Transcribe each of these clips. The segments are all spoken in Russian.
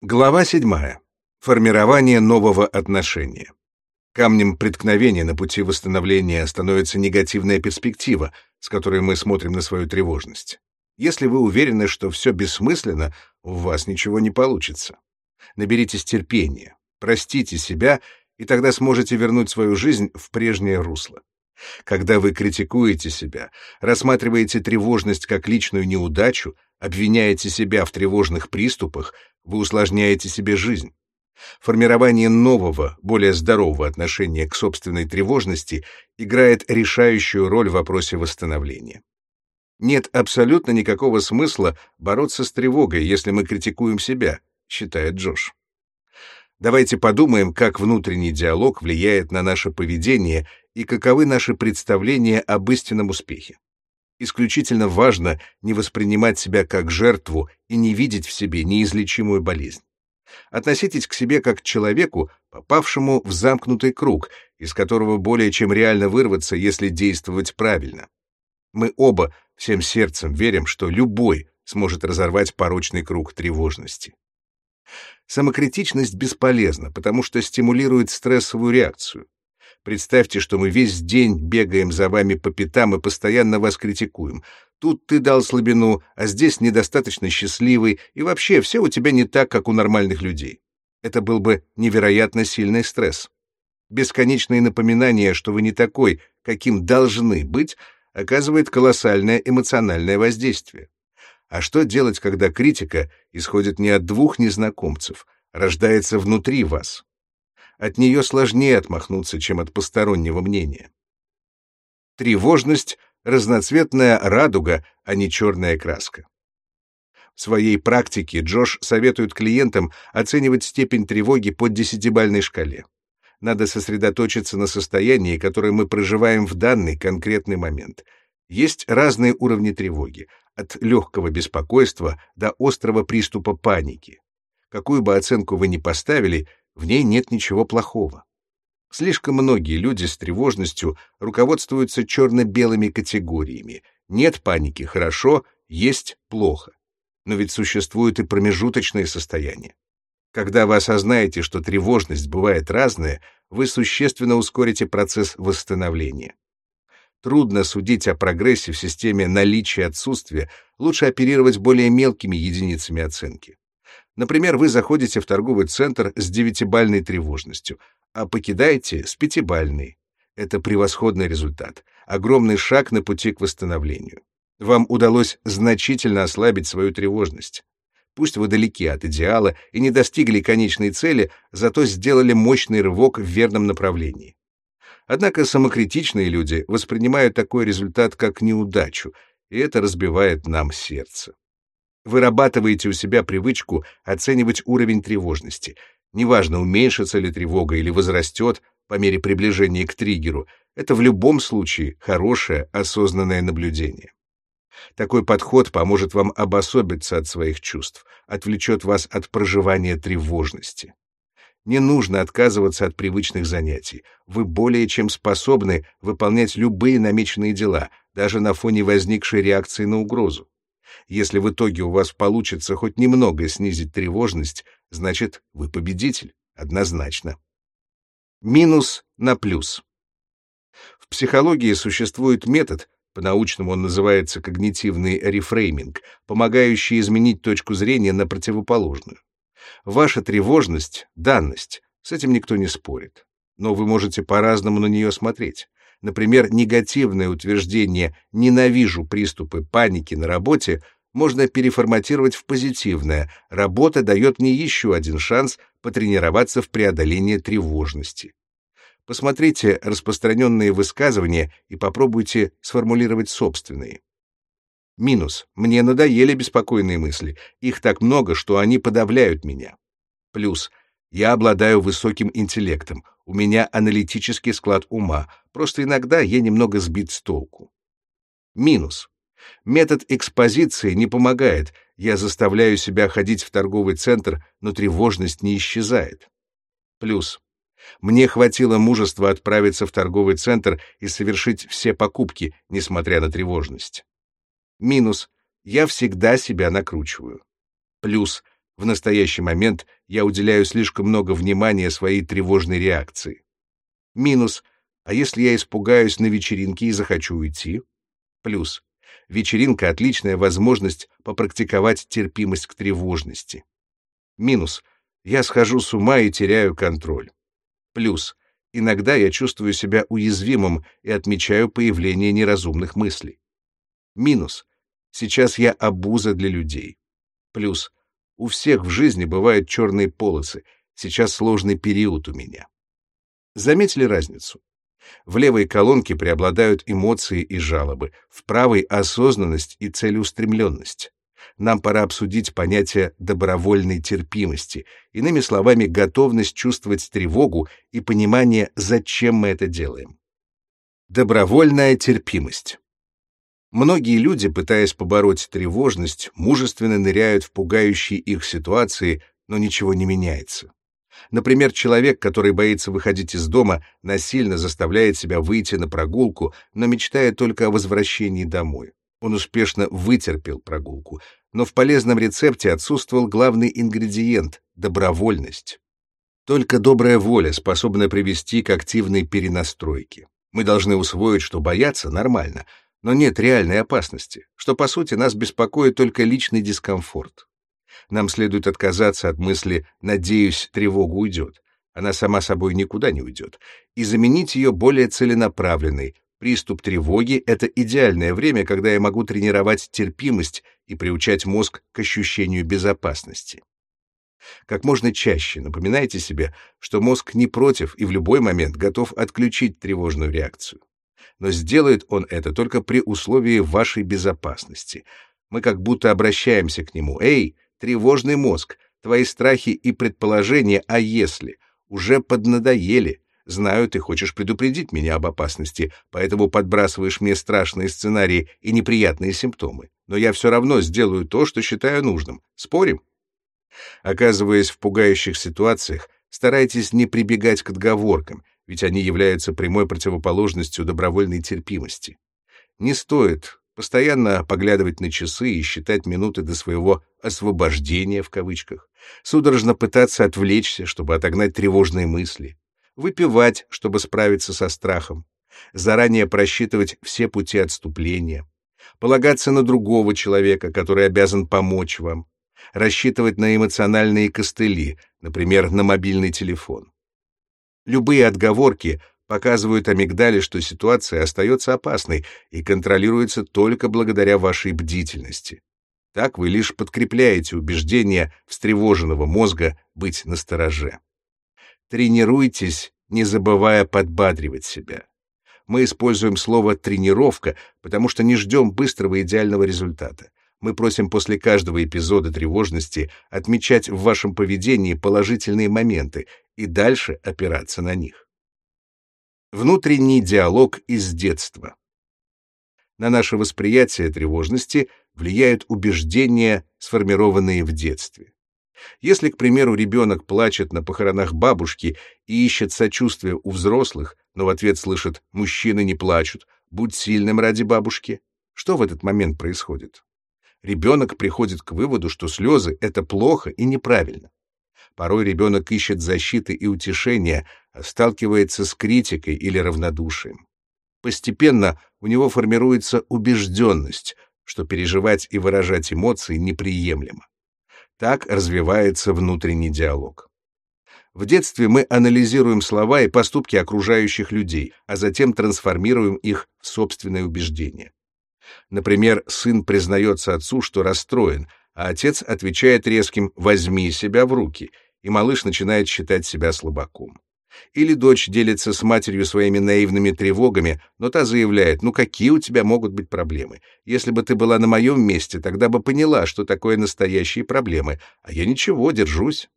Глава 7. Формирование нового отношения. Камнем преткновения на пути восстановления становится негативная перспектива, с которой мы смотрим на свою тревожность. Если вы уверены, что все бессмысленно, у вас ничего не получится. Наберитесь терпения, простите себя, и тогда сможете вернуть свою жизнь в прежнее русло. Когда вы критикуете себя, рассматриваете тревожность как личную неудачу, обвиняете себя в тревожных приступах, вы усложняете себе жизнь. Формирование нового, более здорового отношения к собственной тревожности играет решающую роль в вопросе восстановления. Нет абсолютно никакого смысла бороться с тревогой, если мы критикуем себя, считает Джош. Давайте подумаем, как внутренний диалог влияет на наше поведение и каковы наши представления об истинном успехе. Исключительно важно не воспринимать себя как жертву и не видеть в себе неизлечимую болезнь. Относитесь к себе как к человеку, попавшему в замкнутый круг, из которого более чем реально вырваться, если действовать правильно. Мы оба всем сердцем верим, что любой сможет разорвать порочный круг тревожности. Самокритичность бесполезна, потому что стимулирует стрессовую реакцию. Представьте, что мы весь день бегаем за вами по пятам и постоянно вас критикуем. Тут ты дал слабину, а здесь недостаточно счастливый, и вообще все у тебя не так, как у нормальных людей. Это был бы невероятно сильный стресс. Бесконечные напоминания, что вы не такой, каким должны быть, оказывает колоссальное эмоциональное воздействие. А что делать, когда критика исходит не от двух незнакомцев, рождается внутри вас? От нее сложнее отмахнуться, чем от постороннего мнения. Тревожность — разноцветная радуга, а не черная краска. В своей практике Джош советует клиентам оценивать степень тревоги по десятибальной шкале. Надо сосредоточиться на состоянии, которое мы проживаем в данный конкретный момент. Есть разные уровни тревоги, от легкого беспокойства до острого приступа паники. Какую бы оценку вы ни поставили, в ней нет ничего плохого. Слишком многие люди с тревожностью руководствуются черно-белыми категориями. Нет паники — хорошо, есть — плохо. Но ведь существуют и промежуточные состояния. Когда вы осознаете, что тревожность бывает разная, вы существенно ускорите процесс восстановления. Трудно судить о прогрессе в системе наличия и отсутствия, лучше оперировать более мелкими единицами оценки. Например, вы заходите в торговый центр с девятибальной тревожностью, а покидаете с пятибальной. Это превосходный результат, огромный шаг на пути к восстановлению. Вам удалось значительно ослабить свою тревожность. Пусть вы далеки от идеала и не достигли конечной цели, зато сделали мощный рывок в верном направлении. Однако самокритичные люди воспринимают такой результат как неудачу, и это разбивает нам сердце. Вырабатываете у себя привычку оценивать уровень тревожности. Неважно, уменьшится ли тревога или возрастет по мере приближения к триггеру, это в любом случае хорошее осознанное наблюдение. Такой подход поможет вам обособиться от своих чувств, отвлечет вас от проживания тревожности. Не нужно отказываться от привычных занятий. Вы более чем способны выполнять любые намеченные дела, даже на фоне возникшей реакции на угрозу. Если в итоге у вас получится хоть немного снизить тревожность, значит, вы победитель, однозначно. Минус на плюс. В психологии существует метод, по-научному он называется когнитивный рефрейминг, помогающий изменить точку зрения на противоположную. Ваша тревожность — данность, с этим никто не спорит. Но вы можете по-разному на нее смотреть. Например, негативное утверждение «ненавижу приступы паники на работе» можно переформатировать в позитивное «работа дает мне еще один шанс потренироваться в преодолении тревожности». Посмотрите распространенные высказывания и попробуйте сформулировать собственные. Минус. Мне надоели беспокойные мысли. Их так много, что они подавляют меня. Плюс. Я обладаю высоким интеллектом. У меня аналитический склад ума. Просто иногда я немного сбит с толку. Минус. Метод экспозиции не помогает. Я заставляю себя ходить в торговый центр, но тревожность не исчезает. Плюс. Мне хватило мужества отправиться в торговый центр и совершить все покупки, несмотря на тревожность. Минус. Я всегда себя накручиваю. Плюс. В настоящий момент я уделяю слишком много внимания своей тревожной реакции. Минус. А если я испугаюсь на вечеринке и захочу уйти? Плюс. Вечеринка — отличная возможность попрактиковать терпимость к тревожности. Минус. Я схожу с ума и теряю контроль. Плюс. Иногда я чувствую себя уязвимым и отмечаю появление неразумных мыслей. Минус. Сейчас я обуза для людей. Плюс. У всех в жизни бывают черные полосы. Сейчас сложный период у меня. Заметили разницу? В левой колонке преобладают эмоции и жалобы, в правой — осознанность и целеустремленность. Нам пора обсудить понятие добровольной терпимости, иными словами, готовность чувствовать тревогу и понимание, зачем мы это делаем. Добровольная терпимость. Многие люди, пытаясь побороть тревожность, мужественно ныряют в пугающие их ситуации, но ничего не меняется. Например, человек, который боится выходить из дома, насильно заставляет себя выйти на прогулку, но мечтает только о возвращении домой. Он успешно вытерпел прогулку, но в полезном рецепте отсутствовал главный ингредиент — добровольность. Только добрая воля способна привести к активной перенастройке. Мы должны усвоить, что бояться нормально, но нет реальной опасности, что, по сути, нас беспокоит только личный дискомфорт. Нам следует отказаться от мысли «надеюсь, тревога уйдет». Она сама собой никуда не уйдет. И заменить ее более целенаправленной. Приступ тревоги — это идеальное время, когда я могу тренировать терпимость и приучать мозг к ощущению безопасности. Как можно чаще напоминайте себе, что мозг не против и в любой момент готов отключить тревожную реакцию. Но сделает он это только при условии вашей безопасности. Мы как будто обращаемся к нему. «Эй, Тревожный мозг, твои страхи и предположения «а если» уже поднадоели. Знаю, ты хочешь предупредить меня об опасности, поэтому подбрасываешь мне страшные сценарии и неприятные симптомы. Но я все равно сделаю то, что считаю нужным. Спорим? Оказываясь в пугающих ситуациях, старайтесь не прибегать к отговоркам, ведь они являются прямой противоположностью добровольной терпимости. Не стоит постоянно поглядывать на часы и считать минуты до своего «освобождения» в кавычках, судорожно пытаться отвлечься, чтобы отогнать тревожные мысли, выпивать, чтобы справиться со страхом, заранее просчитывать все пути отступления, полагаться на другого человека, который обязан помочь вам, рассчитывать на эмоциональные костыли, например, на мобильный телефон. Любые отговорки показывают амигдале, что ситуация остается опасной и контролируется только благодаря вашей бдительности. Так вы лишь подкрепляете убеждение встревоженного мозга быть настороже. Тренируйтесь, не забывая подбадривать себя. Мы используем слово «тренировка», потому что не ждем быстрого идеального результата. Мы просим после каждого эпизода тревожности отмечать в вашем поведении положительные моменты и дальше опираться на них. Внутренний диалог из детства. На наше восприятие тревожности влияют убеждения, сформированные в детстве. Если, к примеру, ребенок плачет на похоронах бабушки и ищет сочувствия у взрослых, но в ответ слышит «мужчины не плачут», «будь сильным ради бабушки», что в этот момент происходит? Ребенок приходит к выводу, что слезы — это плохо и неправильно. Порой ребенок ищет защиты и утешения, а сталкивается с критикой или равнодушием. Постепенно у него формируется убежденность, что переживать и выражать эмоции неприемлемо. Так развивается внутренний диалог. В детстве мы анализируем слова и поступки окружающих людей, а затем трансформируем их в собственное убеждение. Например, сын признается отцу, что расстроен, а отец отвечает резким «возьми себя в руки», и малыш начинает считать себя слабаком. Или дочь делится с матерью своими наивными тревогами, но та заявляет, ну какие у тебя могут быть проблемы? Если бы ты была на моем месте, тогда бы поняла, что такое настоящие проблемы, а я ничего, держусь.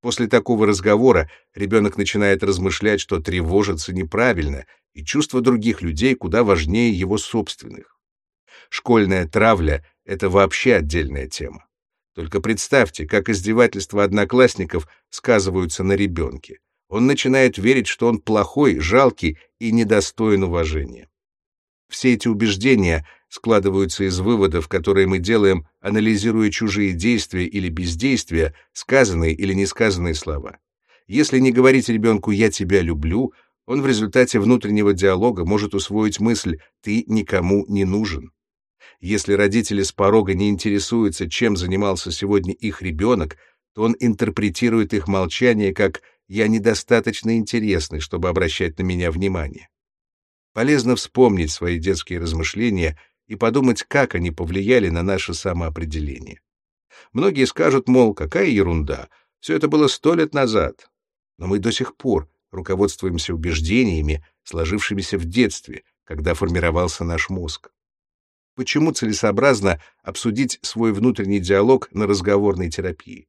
После такого разговора ребенок начинает размышлять, что тревожиться неправильно, и чувства других людей куда важнее его собственных. Школьная травля — это вообще отдельная тема. Только представьте, как издевательства одноклассников сказываются на ребенке. Он начинает верить, что он плохой, жалкий и недостоин уважения. Все эти убеждения складываются из выводов, которые мы делаем, анализируя чужие действия или бездействия, сказанные или несказанные слова. Если не говорить ребенку «я тебя люблю», он в результате внутреннего диалога может усвоить мысль «ты никому не нужен». Если родители с порога не интересуются, чем занимался сегодня их ребенок, то он интерпретирует их молчание как «я недостаточно интересный, чтобы обращать на меня внимание». Полезно вспомнить свои детские размышления и подумать, как они повлияли на наше самоопределение. Многие скажут, мол, какая ерунда, все это было сто лет назад. Но мы до сих пор руководствуемся убеждениями, сложившимися в детстве, когда формировался наш мозг. Почему целесообразно обсудить свой внутренний диалог на разговорной терапии?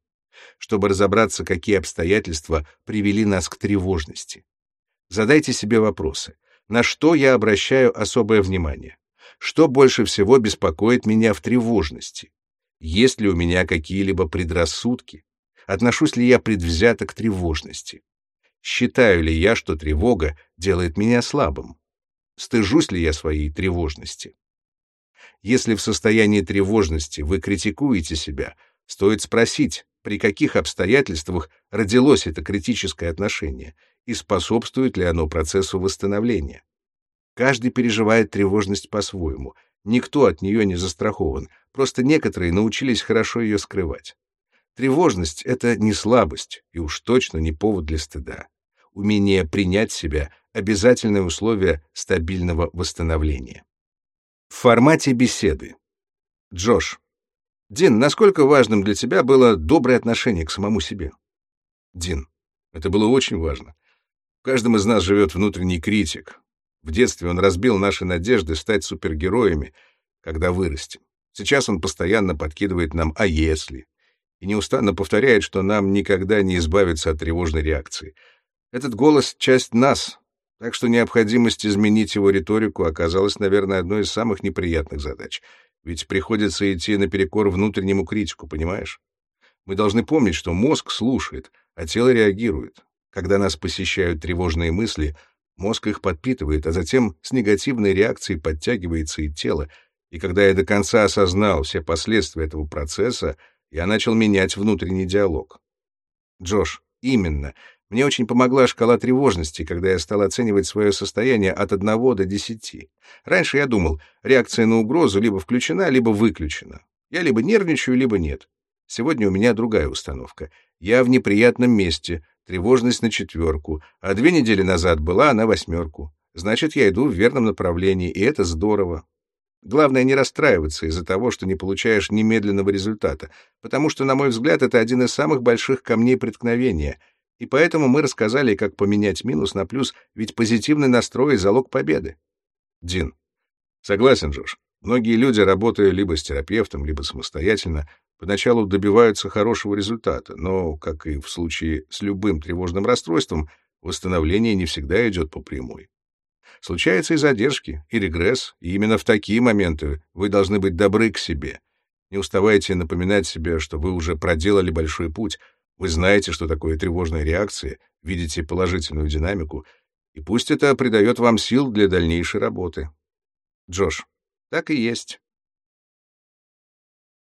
Чтобы разобраться, какие обстоятельства привели нас к тревожности. Задайте себе вопросы. На что я обращаю особое внимание? Что больше всего беспокоит меня в тревожности? Есть ли у меня какие-либо предрассудки? Отношусь ли я предвзято к тревожности? Считаю ли я, что тревога делает меня слабым? Стыжусь ли я своей тревожности? Если в состоянии тревожности вы критикуете себя, стоит спросить, при каких обстоятельствах родилось это критическое отношение и способствует ли оно процессу восстановления. Каждый переживает тревожность по-своему, никто от нее не застрахован, просто некоторые научились хорошо ее скрывать. Тревожность — это не слабость и уж точно не повод для стыда. Умение принять себя — обязательное условие стабильного восстановления. В формате беседы. Джош. Дин, насколько важным для тебя было доброе отношение к самому себе? Дин. Это было очень важно. В каждом из нас живет внутренний критик. В детстве он разбил наши надежды стать супергероями, когда вырастем. Сейчас он постоянно подкидывает нам «а если?» и неустанно повторяет, что нам никогда не избавиться от тревожной реакции. Этот голос — часть нас, так что необходимость изменить его риторику оказалась, наверное, одной из самых неприятных задач. Ведь приходится идти наперекор внутреннему критику, понимаешь? Мы должны помнить, что мозг слушает, а тело реагирует. Когда нас посещают тревожные мысли, мозг их подпитывает, а затем с негативной реакцией подтягивается и тело. И когда я до конца осознал все последствия этого процесса, я начал менять внутренний диалог. Джош, именно. Мне очень помогла шкала тревожности, когда я стал оценивать свое состояние от 1 до 10. Раньше я думал, реакция на угрозу либо включена, либо выключена. Я либо нервничаю, либо нет. Сегодня у меня другая установка. Я в неприятном месте, тревожность на четверку, а две недели назад была на восьмерку. Значит, я иду в верном направлении, и это здорово. Главное не расстраиваться из-за того, что не получаешь немедленного результата, потому что, на мой взгляд, это один из самых больших камней преткновения — и поэтому мы рассказали, как поменять минус на плюс, ведь позитивный настрой — залог победы. Дин. Согласен, Джош. Многие люди, работая либо с терапевтом, либо самостоятельно, поначалу добиваются хорошего результата, но, как и в случае с любым тревожным расстройством, восстановление не всегда идет по прямой. Случаются и задержки, и регресс, и именно в такие моменты вы должны быть добры к себе. Не уставайте напоминать себе, что вы уже проделали большой путь — вы знаете, что такое тревожная реакция, видите положительную динамику, и пусть это придает вам сил для дальнейшей работы. Джош, так и есть.